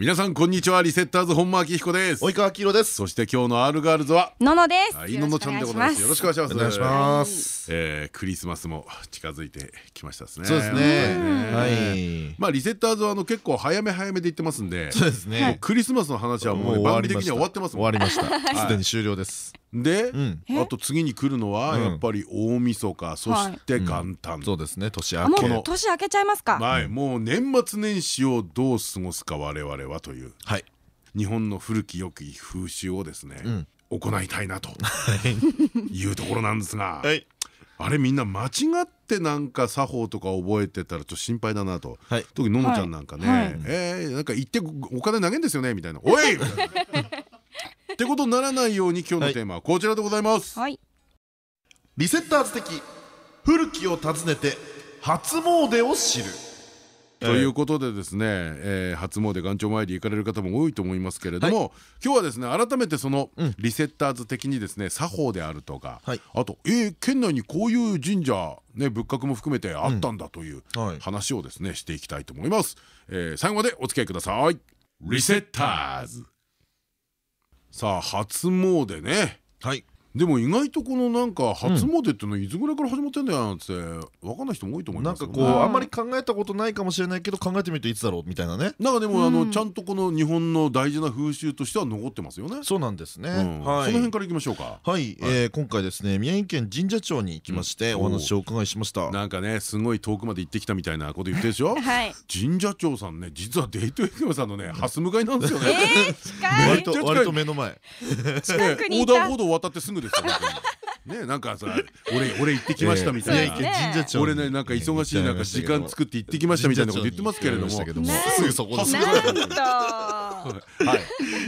皆さんこんにちは。リセッターズ本間明彦です。及川明宏です。そして今日のアルガールズはののです。はいののちゃんでございます。よろしくお願いします。お願いします。えークリスマスも近づいてきましたですね。そうですね。はい。まあリセッターズはあの結構早め早めで言ってますんでそうですもうねクリスマスの話はもう番組的には終わってます終わりました。すでに終了です。でん。あと次に来るのはうん。やっぱり大晦日そして元旦。そうですね。年あ明け。もう年明けちゃいますか？はいもう年末年始をどう過ごすか我々はというはい。日本の古き良き風習をですね行いたいなとい。うところなんですが はい。あれみんな間違ってなんか作法とか覚えてたらちょっと心配だなと。はい。特にののちゃんなんかね、はい。はい。えーなんか言ってお金投げんですよねみたいな「おい!」みたいなってことにならないように今日のテーマはこちらでございます。はい。リセッターズ的古きを訪ねて初詣を知るということでですね、えー初詣元朝参り行かれる方も多いと思いますけれども、今日はですね改めてそのうん。リセッターズ的にですね作法であるとか、はい。あとえー県内にこういう神社ね仏閣も含めてあったんだというはい。話をですねしていきたいと思います。えー最後までお付き合いください。リセッターズ。さあ初詣ね。はいでも意外とこのなんか初詣っていうのはいつぐらいから始まってんだよなんて分かんない人も多いと思いますなんかこうあんまり考えたことないかもしれないけど考えてみるといつだろうみたいなね。なんかでもあのちゃんとこの日本の大事な風習としては残ってますよね。そうなんですね。うん。そのはい辺からいきましょうか。はい。えー今回ですね宮城県神社町に行きましてうん。お話をお伺いしました。なんかねすごい遠くまで行ってきたみたいなこと言ってるでしょ。はい。神社長さんね実はデイト FM さんのねハス向かいなんですよね。えー、近い。割と目の前。近くにいた。横断歩道渡ってすぐですよ。ねなんかさ俺俺行ってきましたみたいな。宮城県神社町に俺ねなんか忙しいなんか時間作って行ってきましたみたいなこと言ってますけれども。すぐそこですはなんと。は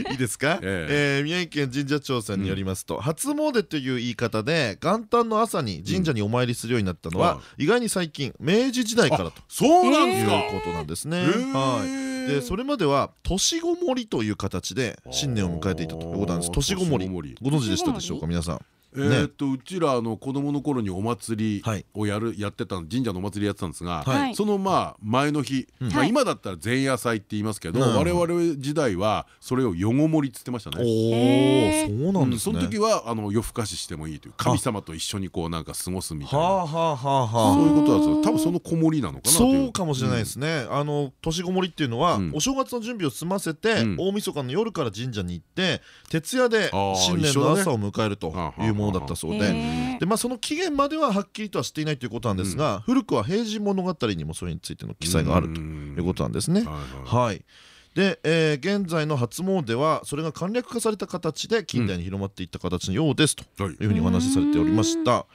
い。いいですか、ええー宮城県神社庁さんによりますと、初詣という言い方で元旦の朝に神社にお参りするようになったのは、意外に最近明治時代からとそうなんですか。いうことなんですね。はい、でそれまでは年ごもりという形で新年を迎えていたということなんです。年ごもり。ご存知でしたでしょうか？皆さん。えーっとうちらあの子供の頃にお祭はい。りをやるやってた神社のお祭りやってたんですが、はい。そのまあ前の日、今だったら前夜祭って言いますけど、うん。我々時代はそれを夜ごもりっつってましたね。おおそうなんですね。その時はあの夜更かししてもいいという神様と一緒にこうなんか過ごすみたいな。はあはあはあはあ。そういうことなんですよ多分その子守りなのかなといそうかもしれないですね、あの年ごもりっていうのは、うん。お正月の準備を済ませて、うん。大晦日の夜から神社に行って徹夜で新年の朝を迎えるというものだったそうで。でまあ、その期限までははっきりとはしていないということなんですが、古くは「平治物語」にもそれについての記載があるということなんですね。はいはい。はい。で、えー現在の初詣はそれが簡略化された形で近代に広まっていった形のようですとはい。いうふうにお話しされておりました。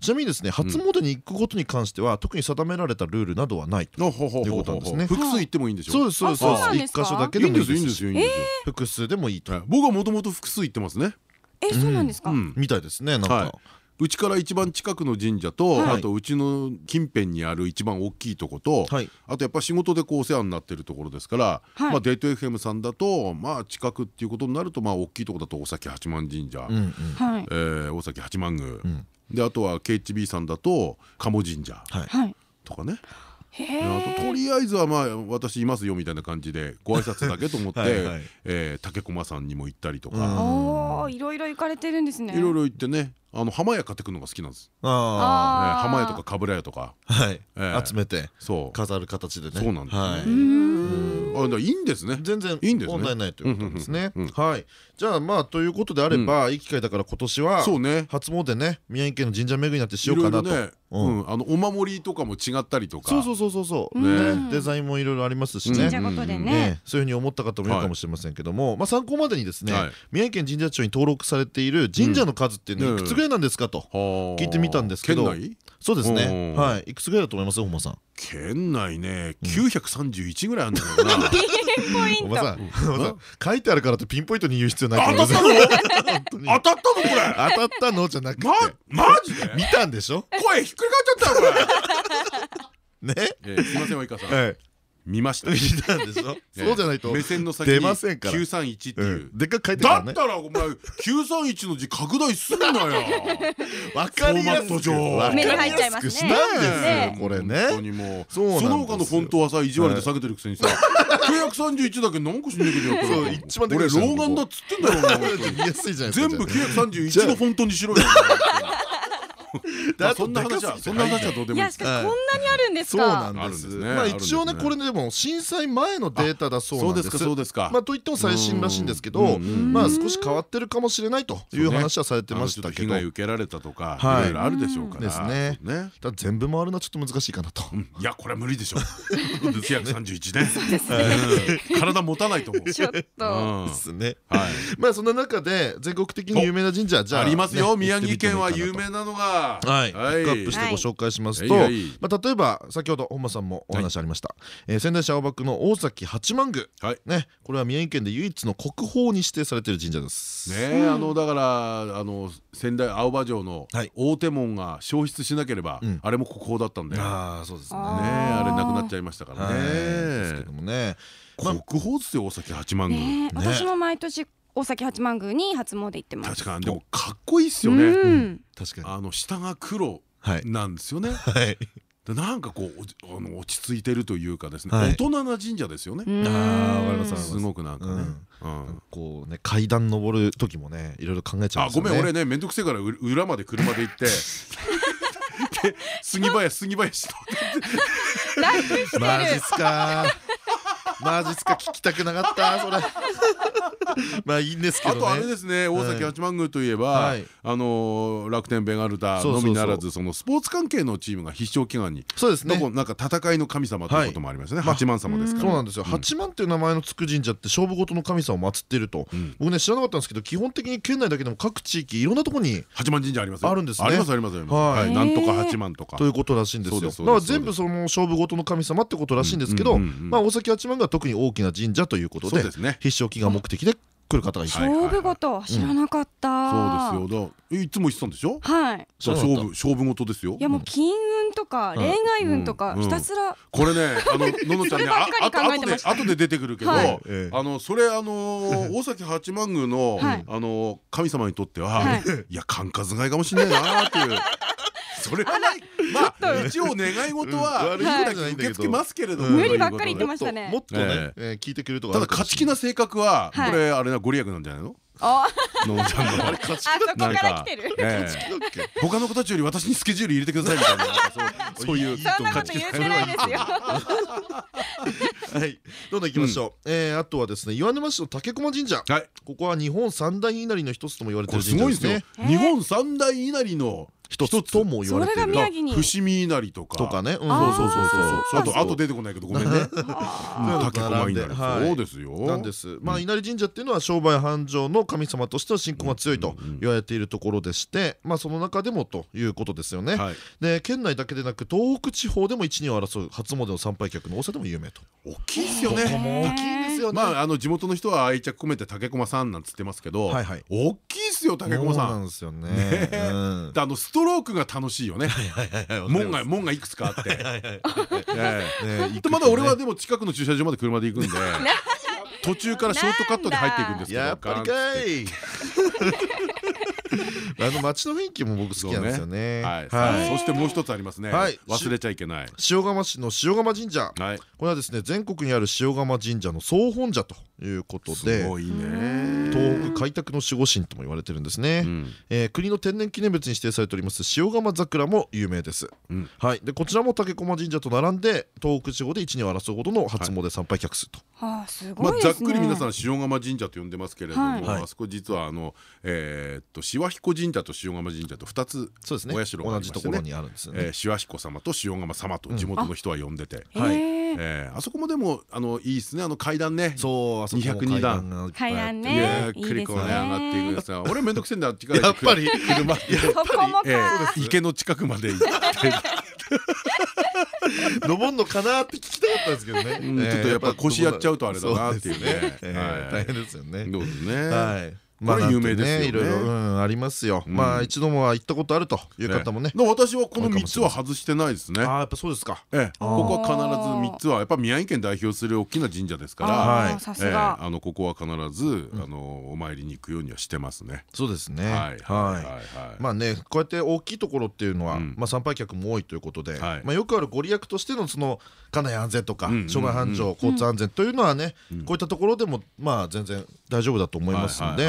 ちなみにですね初詣に行くことに関しては特に定められたルールなどはないということなんですね。複数行ってもいいんでしょそうです。そうです。一箇所だけいいんでもいいですよ。複数でもいいと。はい。僕はもともと複数行ってますね。え、そうなんですか？うん。みたいですねなんはい。かうちから一番近くの神社と、はい。あとうちの近辺にある一番大きいとこと、はい。あとやっぱ仕事でこうお世話になってるところですから、はい。まあデート FM さんだとまあ近くっていうことになるとまあ大きいところだと大崎八幡神社、大崎八幡宮、ん。であとは KHB さんだと鴨神社。とかね、あと。りあえずはまあ私いますよみたいな感じでご挨拶だけと思って 竹駒さんにも行ったりとか、いろいろ行かれてるんですね。いろいろ行ってねあの浜屋買ってくるのが好きなんです、あえー。あー浜屋とかかぶら屋とか。集めてそう。飾る形でね。そうなんですあいいんですね。全然いいんですね。問題ないということですね。はい。じゃあまあということであればいい機会だから今年はそうね。初詣ね宮城県の神社巡りになってしようかなと。うんうん。あのお守りとかも違ったりとか。そうそうそうそうそう。うんね。デザインもいろいろありますしね。神社ごとでね。ね、そういうふうに思った方もいるかもしれませんけども、まあ参考までにですね、はい。宮城県神社庁に登録されている神社の数っていうのうん。はいくつぐらいなんですかと、聞聞いてみたんですけど県内？そうですね。うん。はい。いくつぐらいだと思います？本間さん。県内ね931ぐらいあるんだけどな。ピンポイント。本間さん本間さん書いてあるからってピンポイントに言う必要ないと当た思いますったの？本当に。当たったのこれ？当たったのじゃなくて。まマジで？見たんでしょ？声ひっくり返っちゃったよねこれ。えーすいません及川さん。はい見ました。見たんでしょ？そうじゃないと目線の先出にませんから。931ってういう。ん。でっかく書いてあるからね。だったらお前931の字拡大すんなよ。わかりやすく。フォーマット上。わかり目に入っちゃいやますすねこれ本当ねにもう。その他のフォントはさ意地悪で下げてるくせにさ931だけなんかしんねえけどそう一番でかい俺老眼だっつってんだろお前。本当に見やすいじゃないですか全部931のフォントにしろよ そんな話はそんな話はどうでもいい。い。やしかしこんなにあるんですそうかなんですまあ一応ねこれでも震災前のデータだそうそうです。かなんですそうですか。まあといっても最新らしいんですけどまあ少し変わってるかもしれないという話はされてましたけど。被害受けられたとかはい。いろいろあるでしょうから。ですね。だ全部回るのはちょっと難しいかなと。うん。いやこれは無理でしょ931 ね。うん。体持たないと思う。ちょっと。うん。ですね。はい。まあそんな中で全国的に有名な神社じゃあありますよ。ね宮城県は有名なのがはい、ピックアップしてご紹介しますと、例えば先ほど本間さんもお話ありました、えー仙台市青葉区の大崎八幡宮、はい。ね、これは宮城県で唯一の国宝に指定されている神社です。ねえあのだからあの仙台青葉城のはい。大手門が消失しなければうん。あれも国宝だったんでねああそうですね。えあれなくなっちゃいましたからはい。ですけねどもね。国宝ですよ大崎八幡宮。ね。私も毎年大崎八幡宮に初詣行ってます。確かに。でもかっこいいっすよね。うん。確かに。あの下が黒はい。なんですよね。はい。でなんかこうあの落ち着いてるというかですねはい。大人な神社ですよね。うん。あーわかりますす。すごくなんかね。うん。こうね階段登る時もねいろいろ考えちゃうんですよね。あごめん俺ね面倒くせえからう裏まで車で行って。で杉林杉林と楽してマジっるすか。マジっすか？聞きたくなかった？それ。まあいいんですけどね。あとあれですね。大崎八幡宮といえばはい。あの楽天ベガルタのみならずそのスポーツ関係のチームが必勝祈願にそうですね。どこ。なんか戦いの神様ということもありますね。はい八幡様ですから。そうなんですよ、八幡っていう名前のつく神社って勝負事の神様を祀っていると、うん。僕ね知らなかったんですけど基本的に県内だけでも各地域いろんなところに八幡神社ありますよ。あるんですね。ありますありますはい。はい。なんとか八幡とか。ということらしいんですよ。だから全部その勝負事の神様ってことらしいんですけどまあ大崎八幡が特に大きな神社ということでそうですね。必勝祈願目的で来る方がいる。はい勝負事。知らなかった。そうですよ。だえいつも言ってたんでしょ？はい。勝負勝負事ですよ。いやもう金運とか恋愛運とかうん。ひたすら。これねあの ののちゃんねああと後で出てくるけどあのそれあの大崎八幡宮のはい。あの神様にとってははい。いや感化遣いかもしれないなっていう。それはない。まあ一応願い事は受け付けますけれども。うん無理ばっかり言ってましたね。もっとね聞いてくれるとただ勝ち気な性格ははい。これあれなご利益なんじゃないの？あ。ののちゃんの。あれ勝ちあそこかなんら来てる他の子たちより私にスケジュール入れてくださいみたいな。そういうそんなこと言ってないですよ。はい。どんどん行きましょう。えーあとはですね岩沼市の竹駒神社。はい。ここは日本三大稲荷の一つとも言われてるれすごいん神社ですすよ日本三大稲荷の一つ。とも言われてる。伏見稲荷とか。とかね。そうそうそうそう。あとあと出てこないけどごめんね。あ竹駒稲荷はい。そうですよ。なんです。まあ稲荷神社っていうのは商売繁盛の神様としての信仰が強いと言われているところでしてまあその中でもということですよね。はい。で県内だけでなく東北地方でも一二を争う初詣の参拝客の多さでも有名と。大きいですよね。も大きいんですよね。まああの地元の人は愛着込めて竹駒さんなんつってますけど大きいですよ竹駒そうさなんんですよね。あのストロークが楽しいよね。門が門がいくつかあって。まだ俺はでも近くの駐車場まで車で行くんで 途中からショートカットで入っていくんですけどやっぱりかい。あの街の雰囲気も僕好きなんですよね。はい。はい。そしてもう一つありますね。はい。忘れちゃいけない。塩釜市の塩釜神社。はい。これはですね全国にある塩釜神社の総本社ということで。すごいね。東北開拓の守護神とも言われてるんですね、うん。えー国の天然記念物に指定されております塩釜桜も有名です、うん。はい、でこちらも竹駒神社と並んで東北地方で一二を争うほどの初詣参拝客数と、はあすまあごいですね。ざっくり皆さん塩釜神社と呼んでますけれども、はい。あそこ実はあのえーっと塩彦神社と塩釜神社と二つそうですね。お社があ同りましてね。じところにあるんですよね、えー塩彦様と塩釜様と地元の人は呼んでて、はい。へええーあそこもでもあのいいですね。あの階段ね。そうあそこも202段がいっぱいあって階段ねゆっくりこうね。いいですね。上がっていくんですが俺めんどくせえんだあっちからやっぱり。車。でそこもか。えー池の近くまで行って。登んのかなって聞きたかったんですけどね、うんちょっとやっぱ腰やっちゃうとあれだなっていうね。大変ですよね。どうですね。はいこれ有名ですよね。いろいろうんありますよ。うん。まあ一度もは行ったことあるという方もね。で私はこの3つは外してないですね。ああやっぱそうですか。ええ。ここは必ず3つはやっぱ宮城県代表する大きな神社ですからはい。ええが。あのここは必ずあのお参りに行くようにはしてますね。そうですね。はい。はい。まあねこうやって大きいところっていうのは、うん。まあ参拝客も多いということで、はい。まあよくあるご利益としてのその家内安全とかうんうんうん。商売繁盛交通安全というのはね、うん。こういったところでもまあ全然大丈夫だと思いますので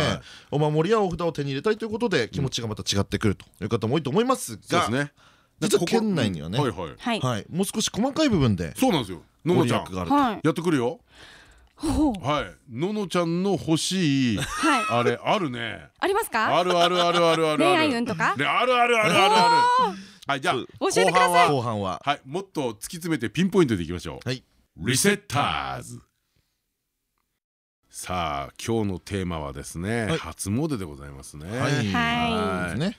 お守りやお札を手に入れたいということで気持ちがまた違ってくるという方も多いと思いますがそうですね。実は県内にはねはいはい。はい。はい、もう少し細かい部分でそうなんですよ。のごのちゃん。やってくるよはい。ののちゃんの欲しいはい。あれあるね。ありますか？あるあるあるあるある恋愛運とか？ねあるあるあるあるある。はいじゃあ教えてください。後半は。後半ははいもっと突き詰めてピンポイントでいきましょう。はい。リセッターズ。さあ今日のテーマはですね、はい。初詣でございますね、はい。はい。ですね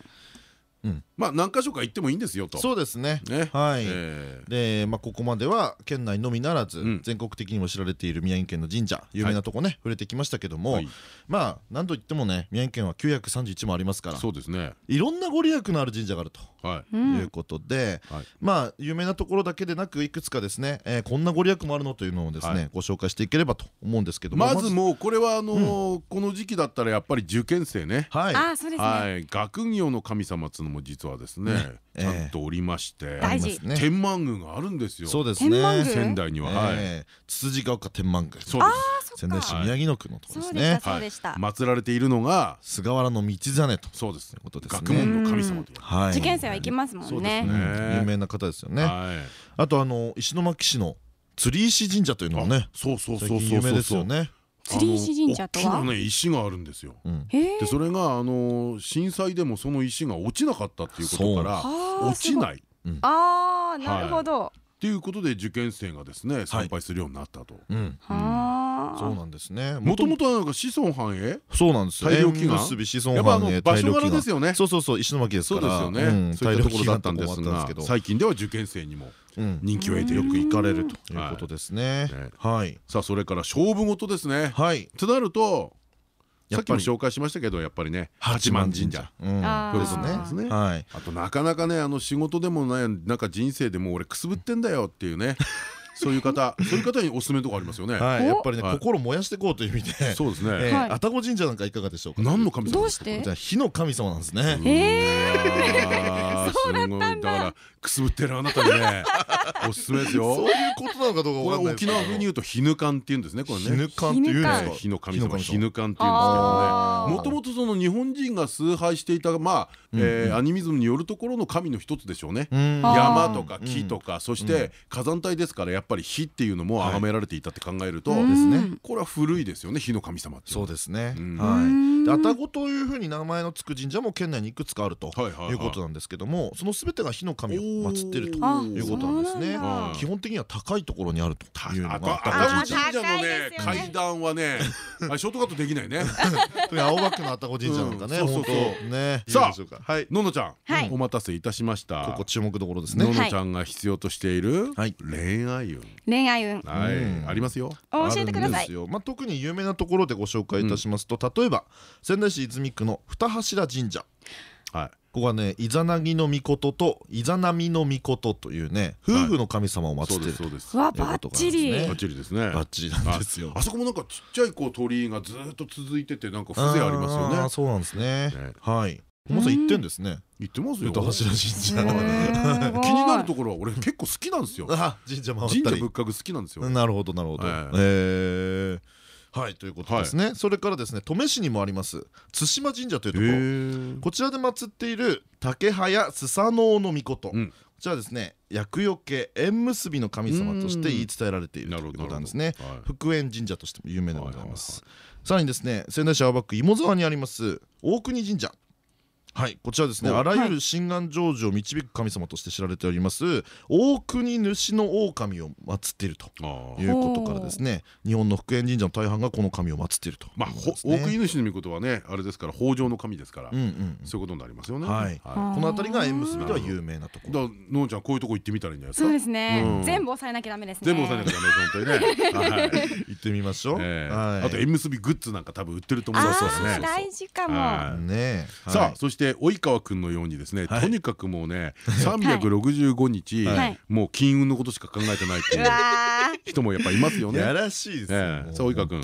まあ何箇所か行ってもいいんですよと。そうですね。ね。はい。えで、まあ、ここまでは県内のみならず、うん。全国的にも知られている宮城県の神社有名なとこね、触れてきましたけども、はい。まあ何といってもね宮城県は931もありますからそうですね。いろんなご利益のある神社があると。はい。うんいうことで、はい。まあ有名なところだけでなくいくつかですね、えーこんなご利益もあるのというのをですね、はい。ご紹介していければと思うんです。けどもまずもうこれはあのーこの時期だったらやっぱり受験生ね。はい。あーそうですね。はい。学業の神様っつうのも実はですねえちゃんとおりまして天満宮があるんですよ。そうですね。仙台にははい。えーつつじが丘天満宮そうあです。仙台市宮城野区のところですね。そうでした。祀られているのが菅原道真とそうですことです。ね学問の神様というはい。受験生は行きますもんね。ね。有名な方ですよね。はい。あとあの石巻市の釣石神社というのもねそうそうそうそうそうですよね釣り石神社とは？あの大きなね石があるんですよ。うん。で。それがあの震災でもその石が落ちなかったっていうことからはあ落ちない。っああなるほど。ていうことで受験生がですね参拝するようになったと。うんはあ。そうなんですね。もともとはなんか子孫繁栄？そうなんですよ。大量祈願？縁結び子やっぱあの孫繁栄場所柄ですよね。そうそうそう石巻ですそうからですよね。そういったところだったんです大量祈願が最近では受験生にもうん。人気を得てよく行かれると。いうことですね。ねはい。さあそれから勝負事ですね。はい。となるとさっきも紹介しましたけどやっぱりね八幡神社。ですねね。はい。あとなかなかねあの仕事でもないなんか人生でもう俺くすぶってんだよっていうねそういう方そういう方におすすめのとこありますよね。はい。やっぱりねはい。心燃やしていこうという意味で。そうですえね愛宕神社なんかいかがでしょうか？何の神様ですか？どうして？じゃあ火の神様なんですね。え そうだったんだ。だからくすぶってるあなたにねおすすめですよ。そういうことなのかどうかわかんない沖縄風に言うと火ぬかんっていうんですねこれね。火ぬかんっていうんですか？の神様火の神様火ぬかんっていうんですけどね。もともとその日本人が崇拝していたまあえーアニミズムによるところの神の一つでしょうね。山とか木とかそして火山帯ですからやっぱり火っていうのも崇められていたって考えるとですね。これは古いですよね火の神様っていうのは。そうですね。うん。はい。で愛宕というふうに名前の付く神社も県内にいくつかあるとはいうことなんですけどもその全てが火の神を祀っているとあいうことなんですねそうなんだ。基本的には高いところにあるというのあがと愛宕愛宕神社のね。階段はね ショートカットできないね。青葉区の愛宕神社なんかね本当。ね。さあののちゃんはい。お待たせいたしました。ここ注目どころですね。ののちゃんが必要としているはい。恋愛運。恋愛運。ありますよ。教えてください。まあ特に有名なところでご紹介いたしますと例えば仙台市泉区の二柱神社はい。ここはねイザナギの御事とイザナミの御事というね夫婦の神様を祀っているですそうです。うわバッチリ。ねバッチリですね。バッチリなんですよ。あそこもなんかちっちゃいこう鳥居がずっと続いててなんか風情ありますよね。そうなんですね。ね。はい。まさん。行ってんですね行ってますよ歌柱神社気になるところは俺結構好きなんですよ。あ神社回ったり。神社仏閣好きなんですよ。なるほどなるほど。はいえーはいということですね。それからですね登米市にもあります津島神社というところ。へこちらで祀っている竹早スサノオノミコト、うん。こちらですね厄除け縁結びの神様として言い伝えられているということなんですね。はい。福縁神社としても有名でございます。はさらにですね仙台市青葉区芋沢にあります大国神社はいこちらですね。おあらゆる心願成就を導く神様として知られております大国主の狼を祀っているということからですね日本の福縁神社の大半がこの神を祀っているとまあ大国主の御事はねあれですから北条の神ですからそういうことになりますよね。はい。あはー。この辺りが縁結びでは有名なところ。いだからのんちゃんこういうとこ行ってみたらいいんじゃないですそうかですね、うん。全部押さえなきゃダメですね。全部押さえなきゃダメです本当にね。はい。行ってみましょう。ええ。はい。あと縁結びグッズなんか多分売ってると思いあますね大事かも、はい。ねえ。さあはい。そして及川君のようにですねはい。とにかくもうね365日はい。もう金運のことしか考えてないっていう人もやっぱいますよね。やらしいですよええ。もうさあ及川君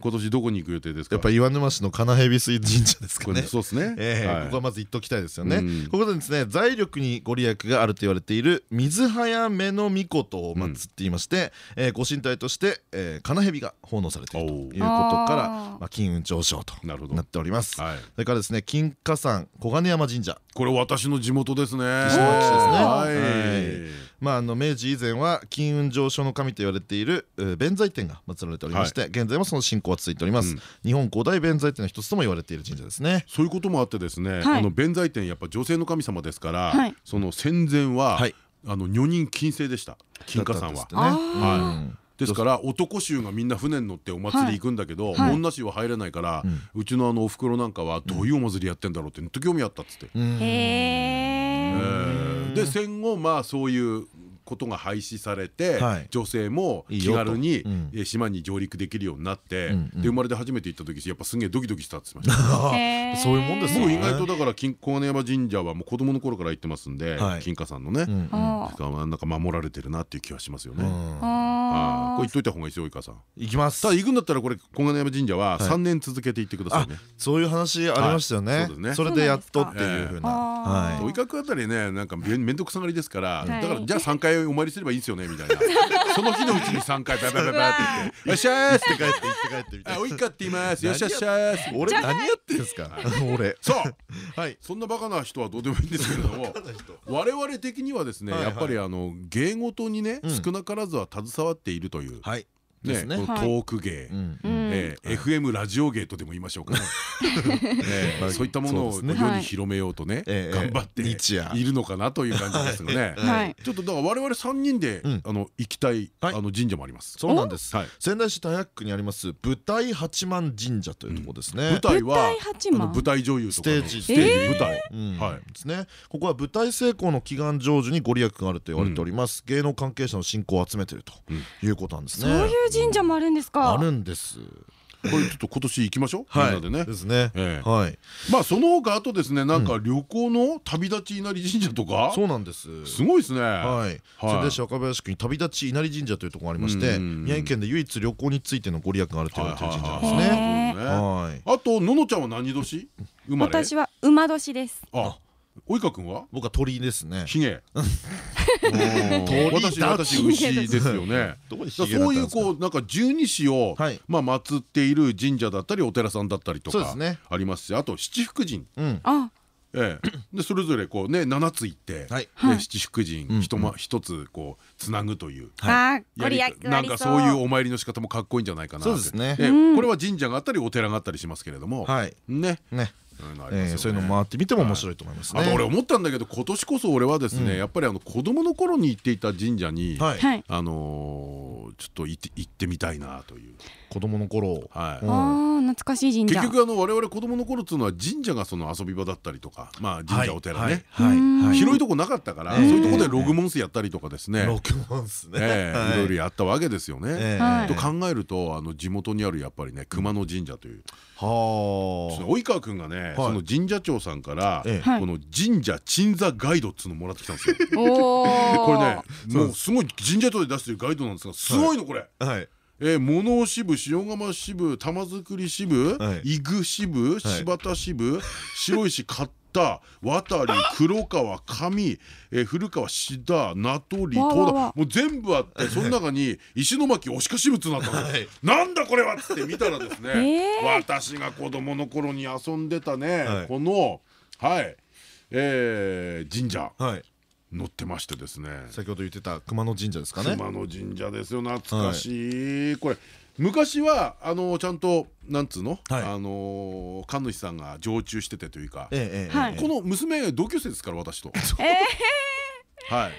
今年どこに行く予定ですか？やっぱ岩沼市の金蛇水神社ですかね。そうですね。ええ。はい。ここはまず言っときたいですよね。うん。ここでですね財力にご利益があると言われている水早めの御事を祀っていましてえーご神体としてえー金蛇が奉納されているということからまあ金運上昇となっております。はい。それからですね金華山小金山神社。これ私の地元ですね。石巻市ですね。はい。まあ、あの明治以前は金運上昇の神と言われているえー弁財天が祀られておりまして、現在もその信仰は続いております、うん。日本古代弁財天の一つとも言われている神社ですね。そういうこともあってですね、はい。あの弁財天やっぱ女性の神様ですから、はい。その戦前は、はい。あの女人禁制でした。金華山は。はい。うんですから男衆がみんな船に乗ってお祭り行くんだけど、はい。女衆は入れないから、ううんちのあのお袋なんかはどういうお祭りやってんだろうってずっと興味あったっつって。うん。へええー。で戦後まあそういうことが廃止されて、はい。女性も気軽に島に上陸できるようになって、うんうん。で生まれて初めて行った時やっぱすげえドキドキしたって言ってました。そういうもんですね。僕意外とだから金小金山神社はもう子供の頃から行ってますんで、はい。金華山のね、なんか守られてるなっていう気はしますよね。うん。あはいこれ言っといた方がいいですよ、いかさん。行きます。ただ行くんだったらこれ小金山神社ははい。3年続けて行ってくださいね。そういう話ありましたよね。はい。そうですね。それでやっとっていうふうな。あー。はおいかくあたりねなんかめめんどくさがりですから、い。だからじゃあ3回お参りすればいいんですよねみたいな。その日のうちに3回ババババって言って「よっしゃーす」ってい帰って行って帰ってみたいあ、なおいかって言います。よっしゃっしゃーす。俺何やってんすか？俺。そう。はい。そんなバカな人はどうでもいいんですけれども我々的にはですねやっぱりあの芸事にねうん。少なからずは携わっているという。はいですね。トーク芸。FM ラジオ芸とでも言いましょうか。ねえーそういったものを世に広めようとねええ頑張っているのかなという感じですがね。はい。ちょっとだから我々3人でうん。あの行きたいあはい。の神社もあります。そうなんです。はい。仙台市太白区にあります舞台八幡神社というところですね。舞台は舞台八幡？あの舞台女優ステージステージえー舞台。うん。はい。ですね。ここは舞台成功の祈願成就にご利益があると言われております。芸能関係者の信仰を集めているということなんですね。そういう神社もあるんですか？あるんです。これちょっと今年行きましょう？みんはないでね。ですね。ええ。はい。まあその他あとですねなんか旅行の旅立ち稲荷神社とか？そうなんです。すごいですね。はい、仙台市若林区に旅立ち稲荷神社というところがありましてうん。宮城県で唯一旅行についてのご利益があると言われている神社ですはいねはい。あとののちゃんは何年生まれ？私は馬年です。あ及川君は？僕は鳥ですね。ひげ鳥私だ。私牛ですよね。そういうこうなんか十二支をはい。まあ祀っている神社だったりお寺さんだったりとかありますしあと七福神。ええ。でそれぞれこうね七つ行ってはい。で七福神うん。一ま一つこうつなぐというなんかそういうお参りの仕方もかっこいいんじゃないかなそうですね。これは神社があったりお寺があったりしますけれども。はい。ね。ねそういうのありますよね。えーそういうの回ってみても面白いと思いますね。あと俺思ったんだけど今年こそ俺はですね、うん。やっぱりあの子供の頃に行っていた神社に、あのーちょっと行って行ってみたいなという、子供の頃。はい。うん。あー懐かしい神社。結局あの我々子供の頃っていうのは神社がその遊び場だったりとかまあ神社お寺ね、広いとこなかったから、ええそういうとこでログモンスやったりとかですね、ロケモンスね。い。ろいろやったわけですよね。と考えるとあの地元にあるやっぱりね熊野神社という。はその及川君がね、その神社長さんから、この神社鎮座ガイドっつうのもらってきたんですよ。これねもうすごい神社長で出してるガイドなんですがすごいのこれ。あはい。えー、物尾支部塩釜支部玉造支部、はい。伊具支部柴田支部白石勝田渡黒川上えー古川志田名取東田もう全部あってその中に石巻押しかし物になったんですよなんだこれはっつって見たらですね、えー。私が子供の頃に遊んでたね、はい。このはいえー神社。はい。載ってましてですね。先ほど言ってた熊野神社ですかね。熊野神社ですよ。懐かしい、これ昔はあのちゃんとなんつうの、はい。あの神主さんが常駐しててというか、ええこの娘同級生ですから私と。えはい、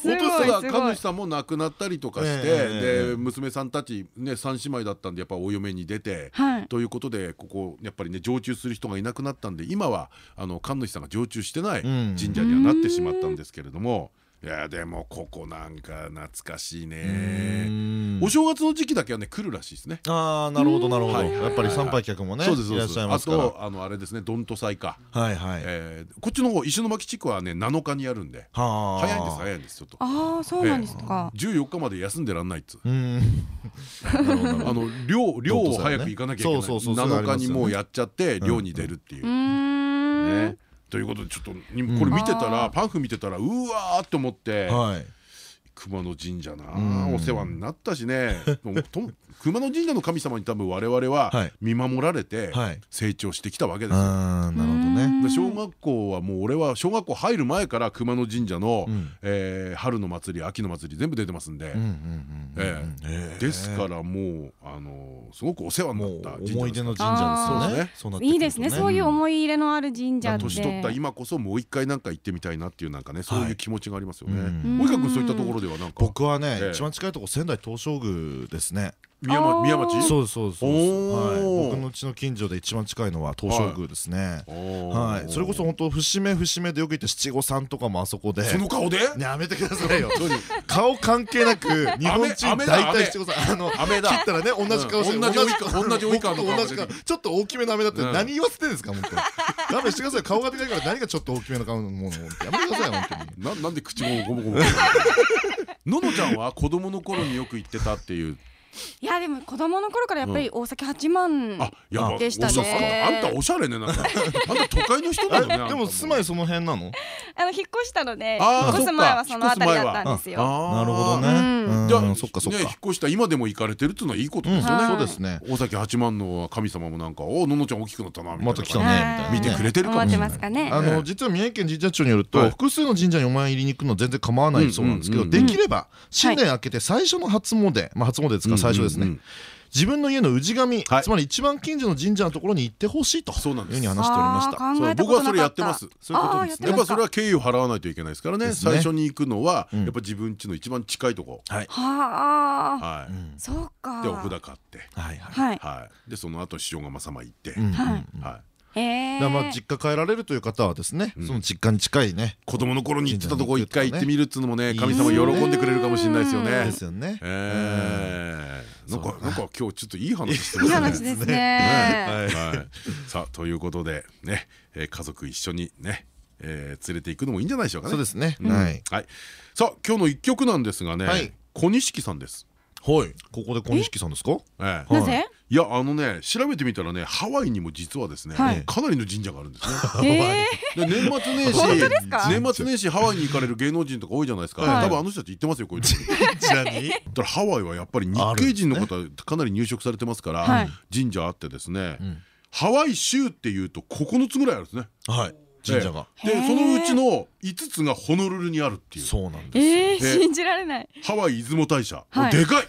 すごい本当だすごい。神主さんも亡くなったりとかして、で娘さんたちね三姉妹だったんでやっぱお嫁に出て、はい。ということでここやっぱりね常駐する人がいなくなったんで今はあの神主さんが常駐してないうん。神社にはなってしまったんですけれども、いやでもここなんか懐かしいね。お正月の時期だけはね来るらしいですね。ああなるほどなるほど。やっぱり参拝客もねそうですそういらっですあしゃいますから。とあのあれですねどんと祭か、はいはい。えーこっちの方石巻地区はね7日にやるんで。はあ。早いんです早いんですちょっと。ああそうなんですか。14日まで休んでらんないっつ あの寮寮を早く行かなきゃいけない。そうそうそうそう7日にもうやっちゃって寮に出るっていう。うーん。ね。ということでちょっとにこれ見てたらパンフ見てたらうわーって思ってはい。熊野神社なうん。お世話になったしね。熊野神社の神様に多分我々ははい。見守られてはい。成長してきたわけですよ。なるほどね。で小学校はもう俺は小学校入る前から熊野神社の、春の祭り秋の祭り全部出てますんで、ですからもうあのすごくお世話になもうった思い出の神社ですよね。いいですね。そういう思い入れのある神社。年取った今こそもう一回なんか行ってみたいなっていうなんかねそういう気持ちがありますよね。うん。及川君そういったところではなんか。僕はねええ。一番近いとこ仙台東照宮ですね宮宮町？そうですそうですそうはい。僕のうちの近所で一番近いのは東照宮ですね。はい。それこそ本当節目節目でよく言って七五三とかもあそこで。その顔で？やめてくださいよ。顔関係なく日本人大体七五三。あの切ったらね同じ顔してうん。同じ同じ同じ顔。ちょっと大きめの飴だってうん。何言わせてんですか本当に。勘弁してください顔がでかいから何がちょっと大きめの顔のものやめてください本当に。ななんで口もゴモゴモののちゃんは子供の頃によく行ってたっていういやでも子供の頃からやっぱり大崎八幡あやばでしたね。あんたおしゃれねなんか。あんた都会の人なのねでも。住まいその辺なの？あの引っ越したので引っ越す前はその辺りだったんですよ。なるほどねじゃあそっかそっか。ね引っ越した今でも行かれてるっていうのはいいことうんですよね。そうですね。大崎八幡の神様もなんか「おののちゃん大きくなったな」みたいなまた来たね見てくれてるかも思ってしれないますかね。あええの実は三重県神社庁によるはいと複数の神社にお参りに行くの全然構わない。そうなんですけどできれば新年明けて最初の初詣まあ初詣ですから最初ですね自分の家の氏神はい。つまり一番近所の神社のところに行ってほしいとそうなんです。いうふうに話しておりました。僕はそことなかってたれやます。そういうことですね。やっぱそれは敬意を払わないといけないですからね。最初に行くのはうん。やっぱ自分家の一番近いとこ。はい。はあ、はうん。そうか。いでお札買って。はいはい。でその後塩釜様行って。はいだまあ実家帰られるという方はですねうん。その実家に近いね子供の頃に行ってたとこ一回行ってみるっつうのもねいい神様喜んでくれるかもしれないですよね。ですよねええなんかなんか今日ちょっといい話してまいいすね。話ですね。さあということでね、えー家族一緒にね、えー連れて行くのもいいんじゃないでしょうかね。そうですね。うん。はい。はい。さあ今日の一曲なんですがね、はい。小錦さんです。はい。ここで小錦さんですか？ええ。なぜ？いやあのね調べてみたらねハワイにも実はですね、はい。かなりの神社があるんですね。年末年始年末年始ハワイに行かれる芸能人とか多いじゃないですか、はい。多分あの人たち行ってますよこういうとハワイはやっぱり日系人の方かなり入植されてますから、はい。神社あってですね、ん。ハワイ州っていうと9つぐらいあるんですね。はい。神社が。でそのうちの5つがホノルルにあるっていう。そうなんです信じられない。ハワイ出雲大社、はい。でかい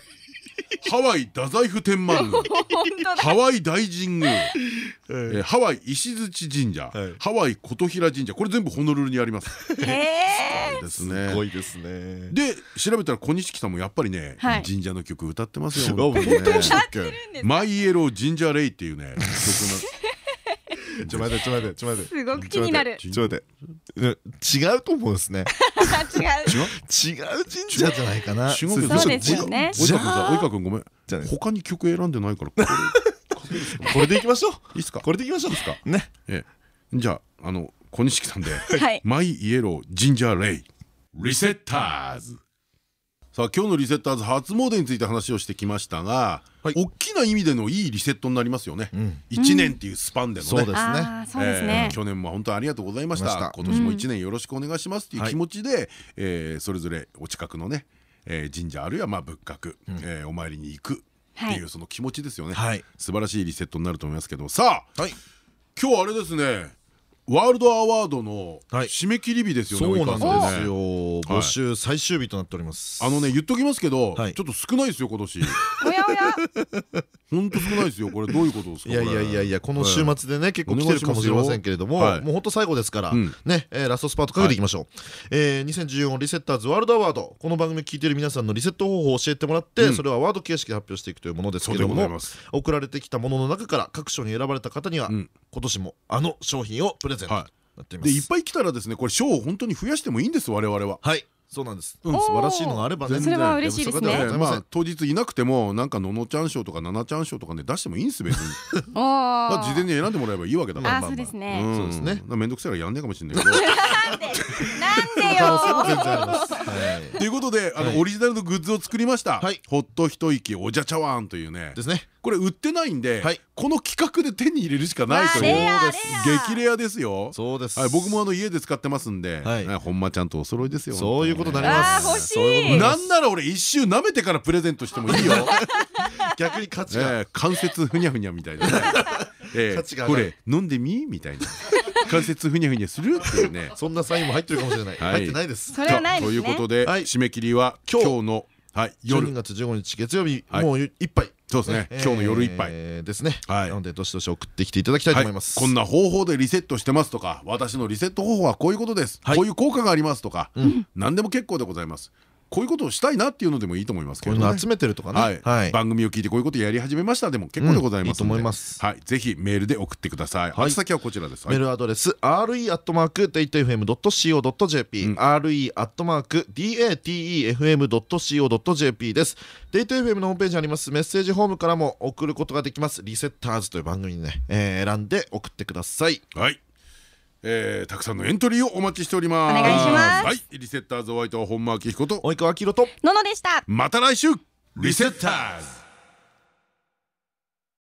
ハワイ太宰府天満宮。ハワイ大神宮、ええ。ーハワイ石槌神社、はい。ハワイ琴平神社。これ全部ホノルルにあります。ええですごいですね。で調べたら小錦さんもやっぱりね、はい。神社の曲歌ってますよ。マイイエロージンジャーレイっていうね曲 ちょ待ってちょ待ってちょ待って。すごく気になる。ちょ待って。うん違うと思うんですね。違う。な違う？違う神社じゃないかな。そうですよね。及川君さ及川君ごめんじゃあ。ね他に曲選んでないからこれ これでいきましょう。いいっすか？これでいきましょう。ね。ええ。じゃああの小錦さんで。はい。マイイエロージンジャーレイ。リセッターズさあ今日のリセッターズ初詣について話をしてきましたが、はい。大きな意味でのいいリセットになりますよね、一年っていうスパンでのね、そうですね。あーそうですえねー。去年も本当にありがとうございました。今年も一年よろしくお願いしますっていう気持ちで、えーそれぞれお近くのね、えー神社あるいはまあ仏閣、えーお参りに行くってはい。いうその気持ちですよね、はい。素晴らしいリセットになると思いますけど。さあはい。今日あれですねワールドアワードのはい。締め切り日ですよね、そうなんですよ。募集最終日となっております。あのね言っときますけど、はい。ちょっと少ないですよ今年。本当少ないですよ。これどういうことですかいやいやいやいやこの週末でね結構来てるかもしれませんけれどももう本当最後ですからうんねえーラストスパートかけていきましょう。えー2014リセッターズワールドアワード。この番組聞いてる皆さんのリセット方法を教えてもらってうん。それはワード形式で発表していくというものですけれども送られてきたものの中から各賞に選ばれた方にはうん今年もあの商品をプレゼントとはなっています。でいっぱい来たらですねこれ賞を本当に増やしてもいいんです我々は。はいそうなんです。素うん晴らしいのがあればね。それは嬉しいですね。まあ当日いなくてもなんかののちゃん賞とかななちゃん賞とかね出してもいいんです別に。おまあお。事前に選んでもらえばいいわけだから。あ、そうですね。ん。そうですね。まあ面倒くさいからやんねえかもしれないけど。なんで。なんでよ。ということであはい。のオリジナルのグッズを作りました。はい。ほっと一息おじゃ茶碗というね。ですね。これ売ってないんではい。この企画で手に入れるしかないという。激レアですよ。そうです。はい僕もあの家で使ってますんで。はい。ね本間ちゃんとお揃いですよそういうことになりあます。ー欲しい。そういうことになります。なんなら俺一周舐めてからプレゼントしてもいいよ。逆に価値が。ええ関節ふにゃふにゃみたいな。これ飲んでみ？みたいな。関節ふにゃふにゃするっていうね。そんなサインも入ってるかもしれない。はい。入ってないです。とね。いうことではい。締め切りは今日。のはい12夜月15日月曜日はい。もういっぱいそうですね。今日の夜いっぱい。えーですね。はい。なのでどしどし送ってきていただきたいとはい。思います。こんな方法でリセットしてますとか私のリセット方法はこういうことです。はい。こういう効果がありますとか何でも結構でございますこういうことをしたいなっていうのでもいいと思いますけどね。こういうの集めてるとかね。番組を聞いてこういうことやり始めましたでも結構でございますので。うんいいはい。ぜひメールで送ってください。はい。宛先はこちらです。メールアドレス re.datafm.co.jp re.datefm.co.jp です。データ FM のホームページにあります。メッセージホームからも送ることができます。リセッターズという番組にねえー選んで送ってください。はい、えー、たくさんのエントリーをお待ちしております。お願いします。はい。リセッターズお相手は本間明彦と及川明宏とののでした。また来週。リセッターズ